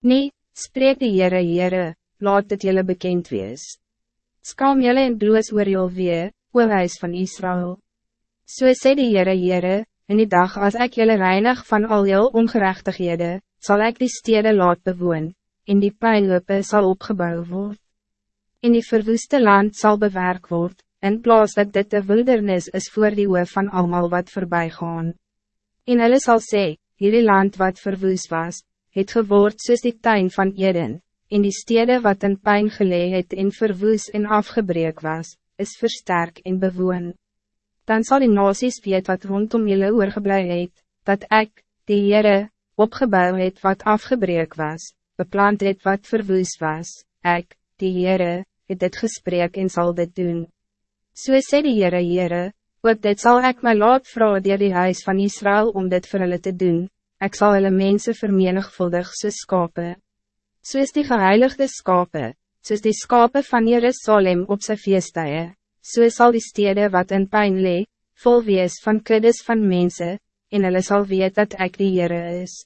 Nee, spreek die Heere Heere, laat dit jullie bekend wees. Skam jullie en bloos oor jul wee, o huis van Israël. So sê die Heere Heere, in die dag als ik jullie reinig van al jul ongerechtighede, zal ik die steden laat bewoon, en die pijnlope zal opgebouwd worden. In die verwoeste land zal bewerk worden, in plaats dat dit de wildernis is voor die oor van allemaal wat voorbij gaan. En hulle sal sê, hierdie land wat verwoes was, het geword soos die tuin van Eden, en die stede wat in pijn gelee het en verwoes en afgebreek was, is versterk en bewoon. Dan zal die nasies weet wat rondom julle oorgeblij het, dat ik, die Heere, opgebouw het wat afgebreek was, beplant het wat verwoes was, ik, die Heere, het dit gesprek en zal dit doen. So sê die Heere Heere, ook dit zal ik my laat vrouw dier die huis van Israël om dit vir hulle te doen, ik zal hulle mense vermenigvuldig soos skape. Soos die geheiligde skape, soos die skape van Jerusalem op sy feestuie, so sal die stede wat in pijn lee, vol wees van kuddes van mensen, en hulle sal weet dat ik die Heere is.